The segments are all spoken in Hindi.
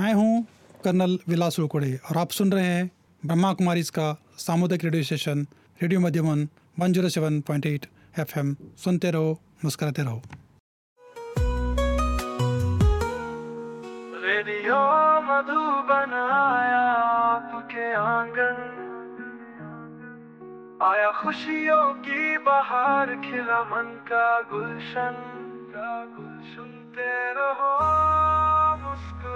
मैं हूँ कर्नल विलास रोकड़े और आप सुन रहे हैं ब्रह्मा कुमारी का सामुदायिक radio station, radio Madhyaman 107.8 FM. सुनते रहो, मुस्कुराते रहो। रेडियो आपके आँगन। आया खुशियों की बहार, खिला मन का गुलशन। का गुल सुनते रहो।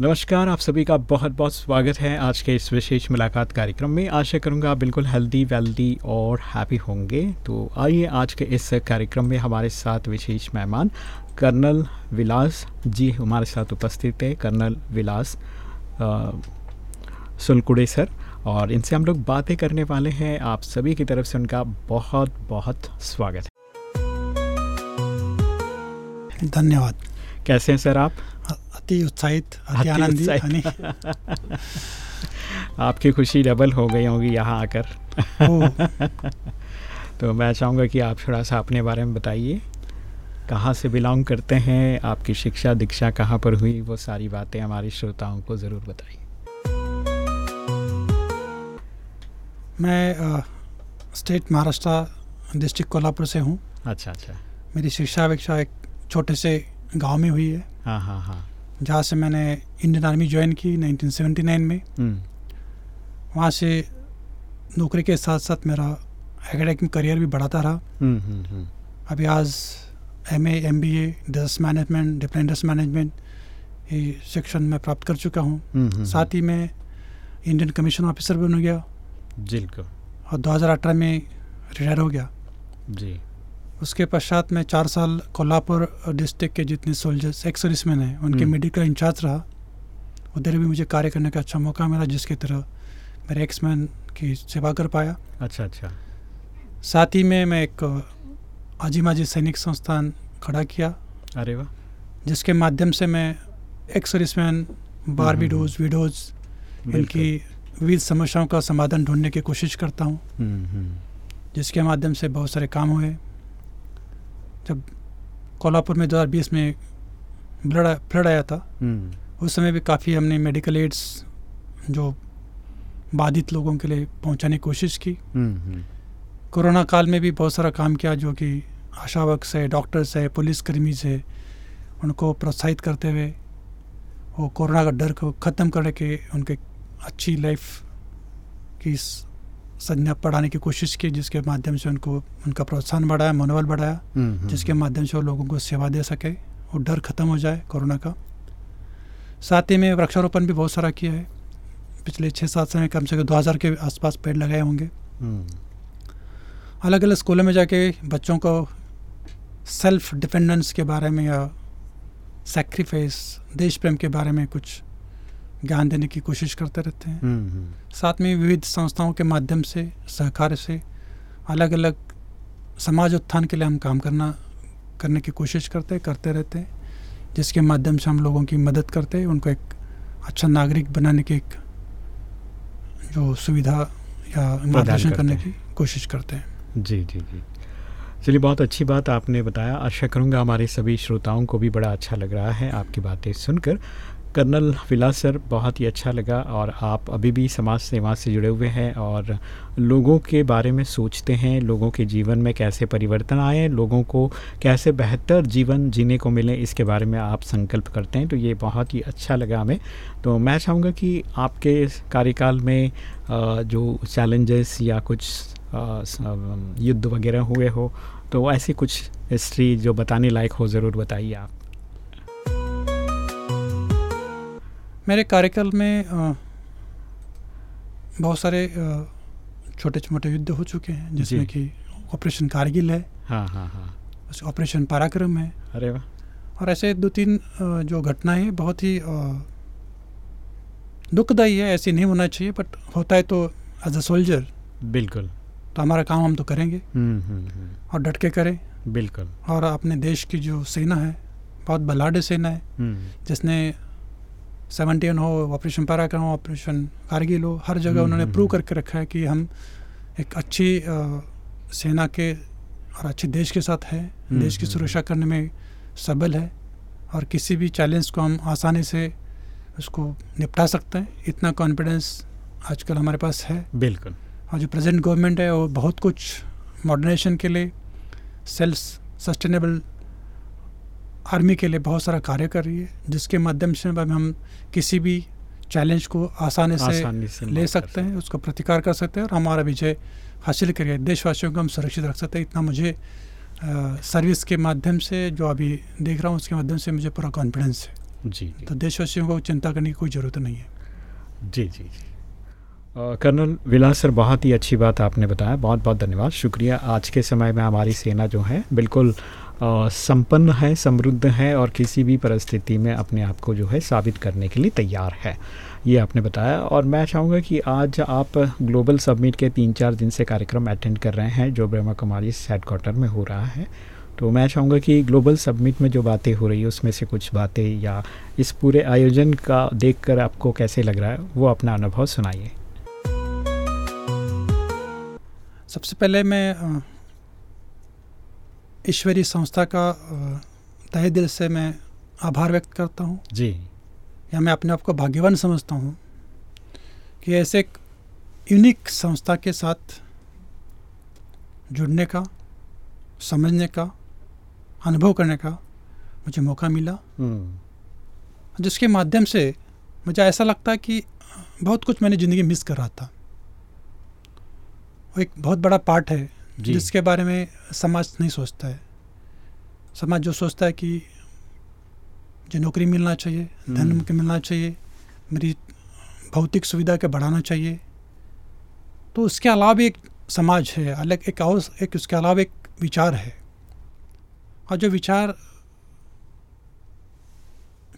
नमस्कार आप सभी का बहुत बहुत स्वागत है आज के इस विशेष मुलाकात कार्यक्रम में। आशा करूँगा आप बिल्कुल हेल्दी वेल्दी और हैप्पी होंगे। तो आइए आज के इस कार्यक्रम में हमारे साथ विशेष मेहमान कर्नल विलास जी हमारे साथ उपस्थित है। कर्नल विलास सुलकुड़े सर और इनसे हम लोग बातें करने वाले हैं। आप सभी की तरफ़ से उनका बहुत बहुत स्वागत है। धन्यवाद। कैसे हैं सर आप? अति उत्साहित अति आनंदित आपकी खुशी डबल हो गई होगी यहाँ आकर। तो मैं चाहूँगा कि आप थोड़ा सा अपने बारे में बताइए। कहाँ से बिलोंग करते हैं आपकी शिक्षा दीक्षा कहाँ पर हुई वो सारी बातें हमारे श्रोताओं को ज़रूर बताइए। मैं आ, स्टेट महाराष्ट्र डिस्ट्रिक्ट कोल्हापुर से हूँ। अच्छा अच्छा। मेरी शिक्षा विक्षा एक छोटे से गाँव में हुई है। हाँ हाँ हाँ। जहाँ से मैंने इंडियन आर्मी ज्वाइन की 1979 में। वहाँ से नौकरी के साथ साथ मेरा एकेडमिक करियर भी बढ़ाता रहा। अभी आज M A M B A management डिप्लेंडर्स management ये शिक्षण मैं प्राप्त कर चुका हूँ। साथ ही मैं इंडियन कमीशन ऑफिसर बन गया। जिनको और 2018 में रिटायर हो गया। जी। उसके पश्चात मैं चार साल कोल्हापुर डिस्ट्रिक्ट के जितने सोल्जर्स एक्स सर्विसमैन हैं उनके मेडिकल इंचार्ज रहा। उधर भी मुझे कार्य करने का अच्छा मौका मिला जिसकी तरह मेरे एक्समैन की सेवा कर पाया। अच्छा अच्छा। साथ ही में मैं एक आजीमाजी सैनिक संस्थान खड़ा किया। अरे वाह। जिसके माध्यम से मैं एक्स सर्विसमैन बार विडोज विडोज इनकी विविध समस्याओं का समाधान ढूँढने की कोशिश करता हूँ। जिसके माध्यम से बहुत सारे काम हुए। जब कोल्हापुर में 2020 में ब्लड फ्लड आया था उस समय भी काफ़ी हमने मेडिकल एड्स जो बाधित लोगों के लिए पहुँचाने की कोशिश की। कोरोना काल में भी बहुत सारा काम किया जो कि आशा वर्क्स है डॉक्टर्स है पुलिसकर्मी से उनको प्रोत्साहित करते हुए वो कोरोना का डर को ख़त्म करने के उनके अच्छी लाइफ की संज्ञा पढ़ाने की कोशिश की जिसके माध्यम से उनको उनका प्रोत्साहन बढ़ाया मनोबल बढ़ाया जिसके माध्यम से वो लोगों को सेवा दे सके और डर खत्म हो जाए कोरोना का। साथ ही में वृक्षारोपण भी बहुत सारा किया है। पिछले छः सात समय कम से कम दो हज़ार के आसपास पेड़ लगाए होंगे। अलग अलग स्कूलों में जाके बच्चों को सेल्फ डिपेंडेंस के बारे में या सेक्रीफाइस देश प्रेम के बारे में कुछ ज्ञान देने की कोशिश करते रहते हैं। साथ में विविध संस्थाओं के माध्यम से सहकार से अलग अलग समाज उत्थान के लिए हम काम करना करने की कोशिश करते करते रहते हैं जिसके माध्यम से हम लोगों की मदद करते हैं उनको एक अच्छा नागरिक बनाने की एक जो सुविधा या मार्गदर्शन करने की कोशिश करते हैं। जी जी जी। चलिए बहुत अच्छी बात आपने बताया। आशा करूँगा हमारे सभी श्रोताओं को भी बड़ा अच्छा लग रहा है आपकी बातें सुनकर। कर्नल विलास सर, बहुत ही अच्छा लगा और आप अभी भी समाज सेवा से जुड़े हुए हैं और लोगों के बारे में सोचते हैं, लोगों के जीवन में कैसे परिवर्तन आए, लोगों को कैसे बेहतर जीवन जीने को मिले, इसके बारे में आप संकल्प करते हैं तो ये बहुत ही अच्छा लगा हमें। तो मैं चाहूँगा कि आपके कार्यकाल में जो चैलेंजेस या कुछ युद्ध वगैरह हुए हो तो ऐसी कुछ हिस्ट्री जो बताने लायक हो, ज़रूर बताइए आप। मेरे कार्यकाल में बहुत सारे छोटे छोटे युद्ध हो चुके हैं जिसमें कि ऑपरेशन कारगिल है। हाँ हाँ हाँ। ऑपरेशन पराक्रम है। अरे वाह। और ऐसे दो तीन जो घटनाएँ हैं बहुत ही दुखदाई है ऐसे नहीं होना चाहिए बट होता है तो एज अ सोल्जर बिल्कुल। तो हमारा काम हम तो करेंगे। हम्म हम्म हम्म, और डट के करें। बिल्कुल। और अपने देश की जो सेना है बहुत बलाढ्य सेना है जिसने सेवनटीन हो ऑपरेशन पराक्रम हो ऑपरेशन कारगिल हो हर जगह हम्म, उन्होंने हम्म, प्रूव हम्म। करके रखा है कि हम एक अच्छी सेना के और अच्छे देश के साथ है। हम्म, देश की हम्म, सुरक्षा करने में सबल है और किसी भी चैलेंज को हम आसानी से उसको निपटा सकते हैं। इतना कॉन्फिडेंस आजकल हमारे पास है। बिल्कुल। और जो प्रेजेंट गवर्नमेंट है वो बहुत कुछ मॉडर्नेशन के लिए सेल्फ सस्टेनेबल आर्मी के लिए बहुत सारा कार्य कर रही है जिसके माध्यम से अब हम किसी भी चैलेंज को आसानी से आसानी से ले सकते हैं उसको प्रतिकार कर सकते हैं और हमारा विजय हासिल करिए। देशवासियों को हम सुरक्षित रख सकते हैं। इतना मुझे अ, सर्विस के माध्यम से जो अभी देख रहा हूँ उसके माध्यम से मुझे पूरा कॉन्फिडेंस है। जी तो देशवासियों को चिंता करने की कोई ज़रूरत नहीं है। जी जी जी। कर्नल विलास सर बहुत ही अच्छी बात आपने बताया। बहुत बहुत धन्यवाद। शुक्रिया। आज के समय में हमारी सेना जो है बिल्कुल संपन्न है, समृद्ध है और किसी भी परिस्थिति में अपने आप को जो है साबित करने के लिए तैयार है। ये आपने बताया और मैं चाहूँगा कि आज आप ग्लोबल सबमिट के तीन चार दिन से कार्यक्रम अटेंड कर रहे हैं जो ब्रह्मा कुमारी हेडक्वार्टर में हो रहा है। तो मैं चाहूँगा कि ग्लोबल सबमिट में जो बातें हो रही है, उसमें से कुछ बातें या इस पूरे आयोजन का देखकर आपको कैसे लग रहा है, वो अपना अनुभव सुनाइए। सबसे पहले मैं ईश्वरीय संस्था का तहे दिल से मैं आभार व्यक्त करता हूँ। जी। या मैं अपने आप को भाग्यवान समझता हूँ कि ऐसे एक यूनिक संस्था के साथ जुड़ने का समझने का अनुभव करने का मुझे मौका मिला। हम्म। जिसके माध्यम से मुझे ऐसा लगता है कि बहुत कुछ मैंने ज़िंदगी मिस कर रहा था। वो एक बहुत बड़ा पार्ट है जिसके बारे में समाज नहीं सोचता है। समाज जो सोचता है कि जो नौकरी मिलना चाहिए धन हम्म। मुझे मिलना चाहिए मेरी भौतिक सुविधा के बढ़ाना चाहिए तो उसके अलावा भी एक समाज है अलग एक और एक उसके अलावा एक विचार है। और जो विचार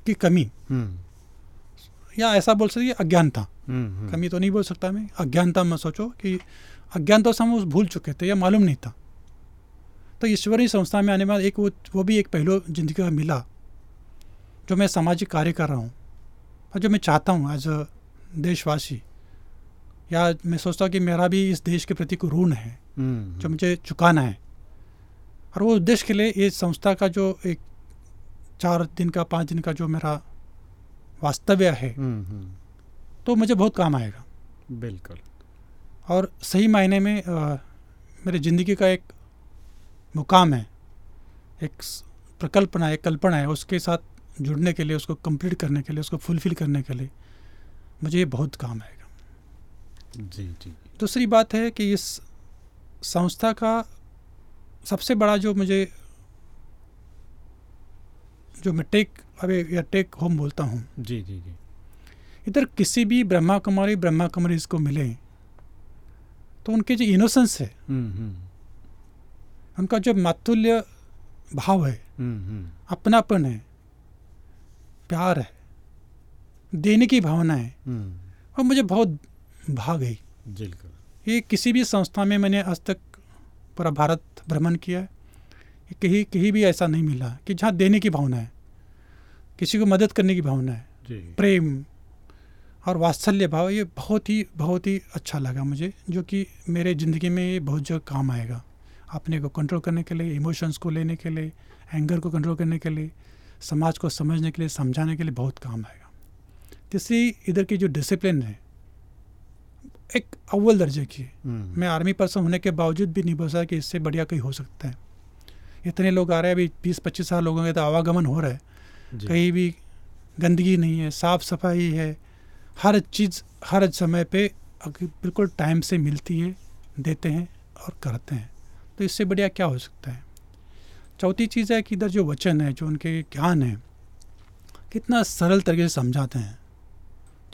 की कमी हम्म। या ऐसा बोल सकते अज्ञानता। हम्म, हम्म, कमी तो नहीं बोल सकता मैं अज्ञानता में सोचो कि अज्ञानता से हम उस भूल चुके थे या मालूम नहीं था। तो ईश्वरीय संस्था में आने के बाद एक वो वो भी एक पहलू ज़िंदगी का मिला जो मैं सामाजिक कार्य कर रहा हूँ और जो मैं चाहता हूँ एज अ देशवासी। या मैं सोचता हूँ कि मेरा भी इस देश के प्रति को ऋण है हम्म, जो मुझे चुकाना है। और वो उद्देश्य के लिए इस संस्था का जो एक चार दिन का पाँच दिन का जो मेरा वास्तव्य है हम्म, हम्म, तो मुझे बहुत काम आएगा। बिल्कुल। और सही मायने में अ, मेरे ज़िंदगी का एक मुकाम है एक प्रकल्पना एक कल्पना है उसके साथ जुड़ने के लिए उसको कंप्लीट करने के लिए उसको फुलफिल करने के लिए मुझे ये बहुत काम आएगा। जी जी। दूसरी बात है कि इस संस्था का सबसे बड़ा जो मुझे जो मैं टेक अवे या टेक होम बोलता हूँ। जी जी जी। इधर किसी भी ब्रह्मा कुमारी ब्रह्मा कुमारी इसको मिले तो उनके जो इनोसेंस है हम्म, हम्म, उनका जो मातुल्य भाव है हम्म, अपनापन है प्यार है देने की भावना है और मुझे बहुत भा गई ये किसी भी संस्था में मैंने आज तक पूरा भारत भ्रमण किया है। कहीं कहीं भी ऐसा नहीं मिला कि जहाँ देने की भावना है किसी को मदद करने की भावना है जी। प्रेम और वात्सल्य भाव ये बहुत ही बहुत ही अच्छा लगा मुझे जो कि मेरे ज़िंदगी में ये बहुत जगह काम आएगा। अपने को कंट्रोल करने के लिए इमोशंस को लेने के लिए एंगर को कंट्रोल करने के लिए समाज को समझने के लिए समझाने के लिए बहुत काम आएगा। तीसरी इधर की जो डिसिप्लिन है एक अव्वल दर्जे की है। हम्म, मैं आर्मी पर्सन होने के बावजूद भी नहीं बोल सकता कि इससे बढ़िया कहीं हो सकता है। इतने लोग आ रहे हैं अभी बीस पच्चीस साल लोगों के तो आवागमन हो रहा है। कहीं भी गंदगी नहीं है साफ़ सफ़ाई है हर चीज़ हर समय पे बिल्कुल टाइम से मिलती है देते हैं और करते हैं। तो इससे बढ़िया क्या हो सकता है? चौथी चीज़ है कि इधर जो वचन है जो उनके ज्ञान है कितना सरल तरीके से समझाते हैं।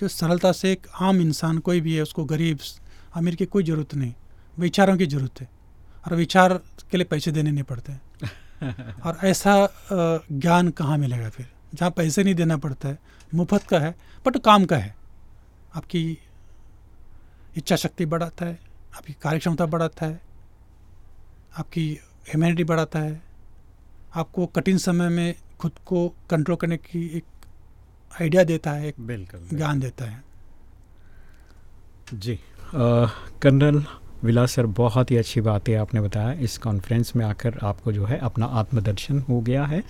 जो सरलता से एक आम इंसान कोई भी है उसको गरीब अमीर की कोई ज़रूरत नहीं विचारों की ज़रूरत है और विचार के लिए पैसे देने नहीं पड़ते। और ऐसा ज्ञान कहाँ मिलेगा फिर? जहाँ पैसे नहीं देना पड़ता है मुफ़्त का है बट काम का है। आपकी इच्छा शक्ति बढ़ाता है आपकी कार्य क्षमता बढ़ाता है आपकी ह्यूमैनिटी बढ़ाता है आपको कठिन समय में खुद को कंट्रोल करने की एक आइडिया देता है एक बिल्कुल ज्ञान देता है। जी कर्नल विलास सर बहुत ही अच्छी बात है आपने बताया। इस कॉन्फ्रेंस में आकर आपको जो है अपना आत्मदर्शन हो गया है।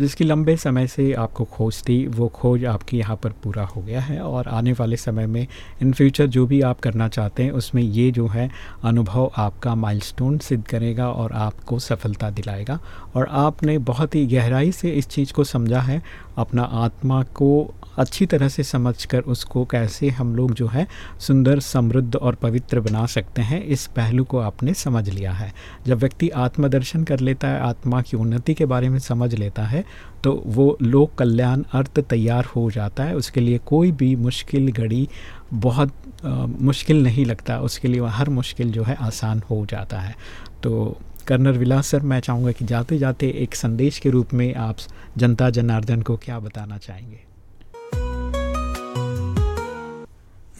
जिसकी लंबे समय से आपको खोज थी, वो खोज आपकी यहाँ पर पूरा हो गया है और आने वाले समय में इन फ्यूचर जो भी आप करना चाहते हैं, उसमें ये जो है अनुभव आपका माइलस्टोन सिद्ध करेगा और आपको सफलता दिलाएगा। और आपने बहुत ही गहराई से इस चीज़ को समझा है, अपना आत्मा को अच्छी तरह से समझकर उसको कैसे हम लोग जो है सुंदर, समृद्ध और पवित्र बना सकते हैं, इस पहलू को आपने समझ लिया है। जब व्यक्ति आत्मदर्शन कर लेता है, आत्मा की उन्नति के बारे में समझ लेता है तो वो लोक कल्याण अर्थ तैयार हो जाता है। उसके लिए कोई भी मुश्किल घड़ी बहुत आ, मुश्किल नहीं लगता। उसके लिए हर मुश्किल जो है आसान हो जाता है। तो कर्नल विलास सर मैं चाहूँगा कि जाते जाते एक संदेश के रूप में आप जनता जनार्दन को क्या बताना चाहेंगे?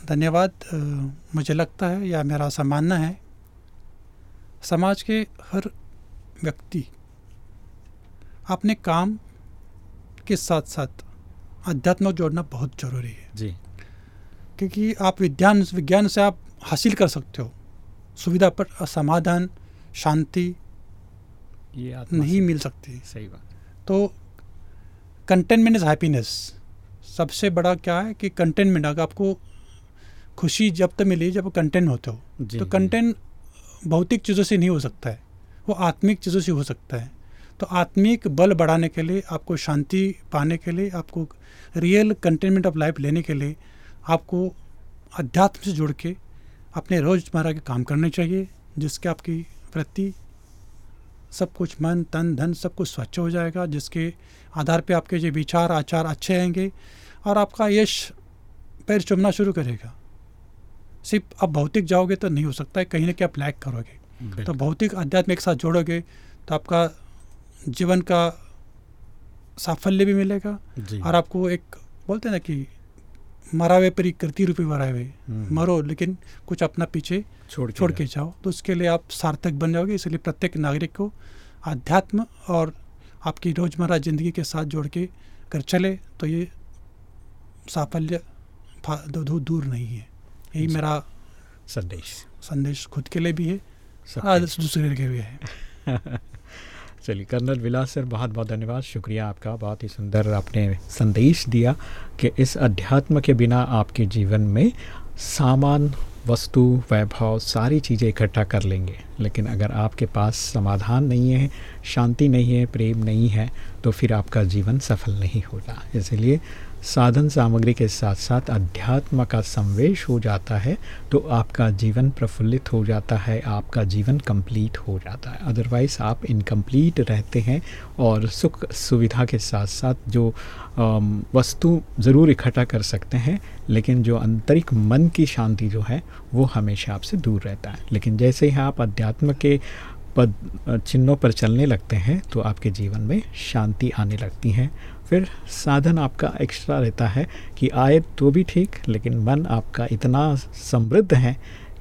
धन्यवाद। मुझे लगता है या मेरा ऐसा मानना है समाज के हर व्यक्ति अपने काम के साथ साथ अध्यात्म जोड़ना बहुत ज़रूरी है। जी। क्योंकि आप विज्ञान विज्ञान से आप हासिल कर सकते हो। सुविधा पर समाधान शांति ये नहीं मिल सकती। सही बात। तो कंटेनमेंट इज़ हैप्पीनेस सबसे बड़ा क्या है कि कंटेनमेंट अगर आपको खुशी जब तक मिली जब कंटेंट होते हो तो कंटेंट भौतिक चीज़ों से नहीं हो सकता है। वो आत्मिक चीज़ों से हो सकता है। तो आत्मिक बल बढ़ाने के लिए आपको शांति पाने के लिए आपको रियल कंटेनमेंट ऑफ़ लाइफ लेने के लिए आपको अध्यात्म से जुड़ के अपने रोज़मर्रा के काम करने चाहिए जिसके आपकी वृत्ति सब कुछ मन तन धन सब कुछ स्वच्छ हो जाएगा जिसके आधार पे आपके जो विचार आचार अच्छे आएँगे और आपका यश पैर चुमना शुरू करेगा। सिर्फ़ आप भौतिक जाओगे तो नहीं हो सकता है कहीं ना कहीं आप लैक करोगे। तो भौतिक अध्यात्म एक साथ जोड़ोगे तो आपका जीवन का साफल्य भी मिलेगा और आपको एक बोलते हैं ना कि मरावे पर कृति रूपी मरावे हम्म। मरो लेकिन कुछ अपना पीछे छोड़ छोड़ के जाओ। तो उसके लिए आप सार्थक बन जाओगे इसलिए प्रत्येक नागरिक को अध्यात्म और आपकी रोज़मर्रा ज़िंदगी के साथ जोड़ के कर चले तो ये साफल्य दूर नहीं है। यही मेरा संदेश। संदेश खुद के लिए भी है दूसरे के लिए भी है। चलिए, कर्नल विलास सर बहुत बहुत धन्यवाद। शुक्रिया आपका, बहुत ही सुंदर आपने संदेश दिया कि इस अध्यात्म के बिना आपके जीवन में सामान, वस्तु, वैभव, सारी चीज़ें इकट्ठा कर लेंगे। लेकिन अगर आपके पास समाधान नहीं है, शांति नहीं है, प्रेम नहीं है तो फिर आपका जीवन सफल नहीं होगा। इसलिए साधन सामग्री के साथ साथ अध्यात्म का संवेश हो जाता है तो आपका जीवन प्रफुल्लित हो जाता है, आपका जीवन कंप्लीट हो जाता है। अदरवाइज़ आप इनकम्प्लीट रहते हैं और सुख सुविधा के साथ साथ जो वस्तु ज़रूर इकट्ठा कर सकते हैं, लेकिन जो आंतरिक मन की शांति जो है, वो हमेशा आपसे दूर रहता है। लेकिन जैसे ही आप अध्यात्म के पद चिन्हों पर चलने लगते हैं तो आपके जीवन में शांति आने लगती है। फिर साधन आपका एक्स्ट्रा रहता है कि आए तो भी ठीक, लेकिन मन आपका इतना समृद्ध है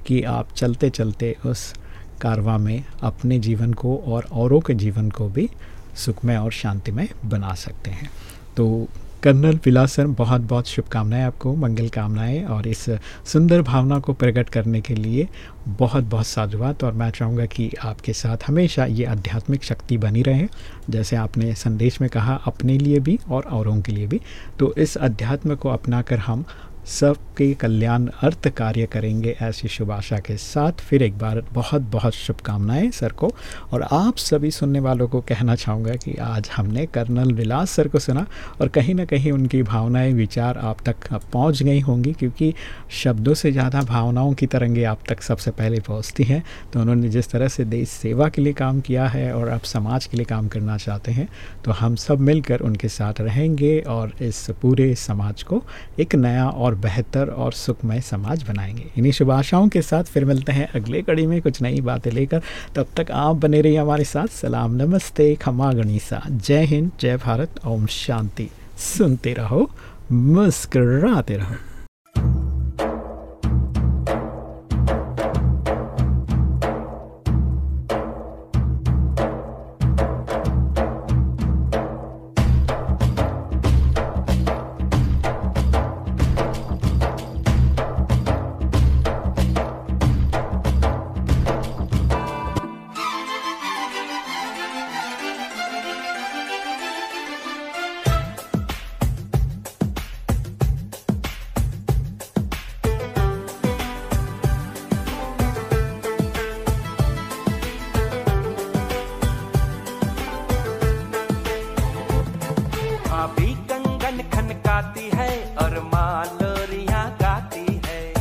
कि आप चलते चलते उस कारवा में अपने जीवन को और औरों के जीवन को भी सुखमय और शांतिमय बना सकते हैं। तो कर्नल विलासर बहुत बहुत शुभकामनाएँ आपको, मंगल कामनाएँ, और इस सुंदर भावना को प्रकट करने के लिए बहुत बहुत साधुवाद, और मैं चाहूँगा कि आपके साथ हमेशा ये आध्यात्मिक शक्ति बनी रहे, जैसे आपने संदेश में कहा, अपने लिए भी और औरों के लिए भी। तो इस अध्यात्म को अपनाकर हम सबके कल्याण अर्थ कार्य करेंगे ऐसी शुभ आशा के साथ। फिर एक बार बहुत बहुत शुभकामनाएँ सर को। और आप सभी सुनने वालों को कहना चाहूँगा कि आज हमने कर्नल विलास सर को सुना और कहीं ना कहीं उनकी भावनाएँ, विचार आप तक पहुँच गई होंगी क्योंकि शब्दों से ज़्यादा भावनाओं की तरंगे आप तक सबसे पहले पहुँचती हैं। तो उन्होंने जिस तरह से देश सेवा के लिए काम किया है और अब समाज के लिए काम करना चाहते हैं तो हम सब मिलकर उनके साथ रहेंगे और इस पूरे समाज को एक नया और और बेहतर और सुखमय समाज बनाएँगे। इन्हीं शुभ आशाओं के साथ फिर मिलते हैं अगले कड़ी में कुछ नई बातें लेकर। तब तक आप बने रहिए हमारे साथ। सलाम, नमस्ते, खमा गणिसा। जय हिंद, जय भारत। ओम शांति। सुनते रहो, मुस्कराते रहो। खन खन गाती है, और मालोरिया गाती है।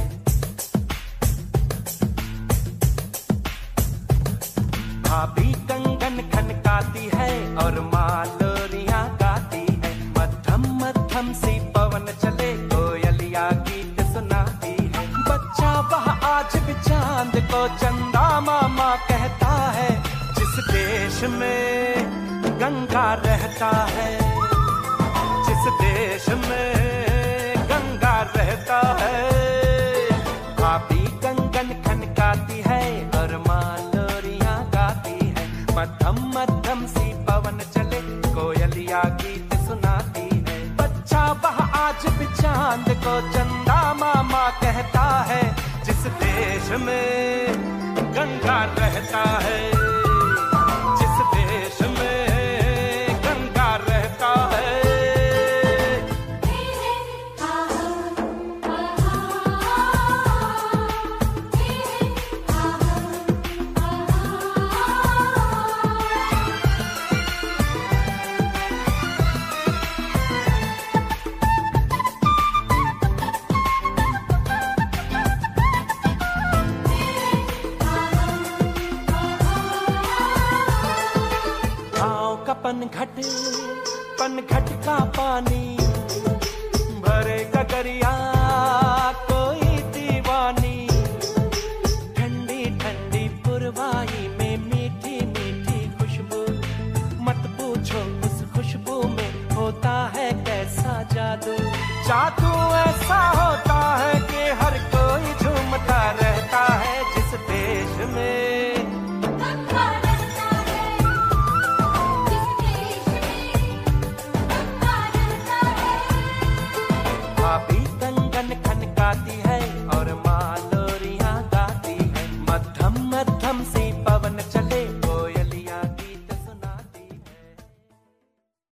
भाभी कंगन खन गाती है, और मालोरिया गाती है। मध्यम मध्यम सी पवन चले, कोयलिया गीत सुनाती है। बच्चा वह आज भी चाँद को चंदा मामा कहता है, जिस देश में गंगा रहता है। चाँद को चंदा मामा कहता है जिस देश में गंगा रहता है। साथ